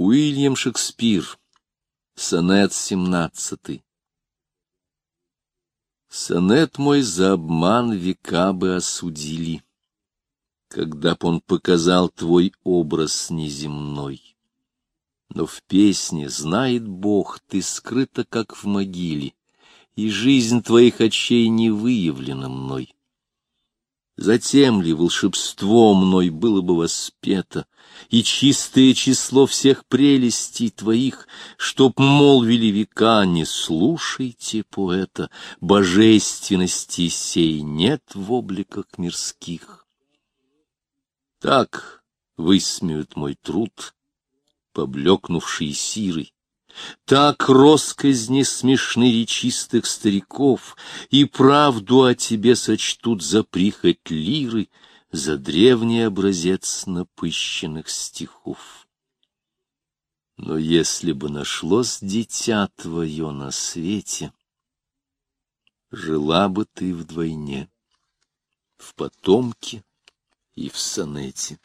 Уильям Шекспир. Сонет семнадцатый. Сонет мой за обман века бы осудили, Когда б он показал твой образ неземной. Но в песне, знает Бог, ты скрыта, как в могиле, И жизнь твоих очей не выявлена мной. Затем ли волшебство мной было бы воспето, И чистое число всех прелестей твоих, Чтоб молвили века, не слушайте поэта, Божественности сей нет в обликах мирских. Так высмеют мой труд, поблекнувший сирой, так росказни смешны речистых стариков, И правду о тебе сочтут за прихоть лиры, За древний образец напыщенных стихов. Но если бы нашлось дитя твое на свете, Жила бы ты вдвойне, в потомке и в сонете.